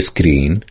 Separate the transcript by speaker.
Speaker 1: screen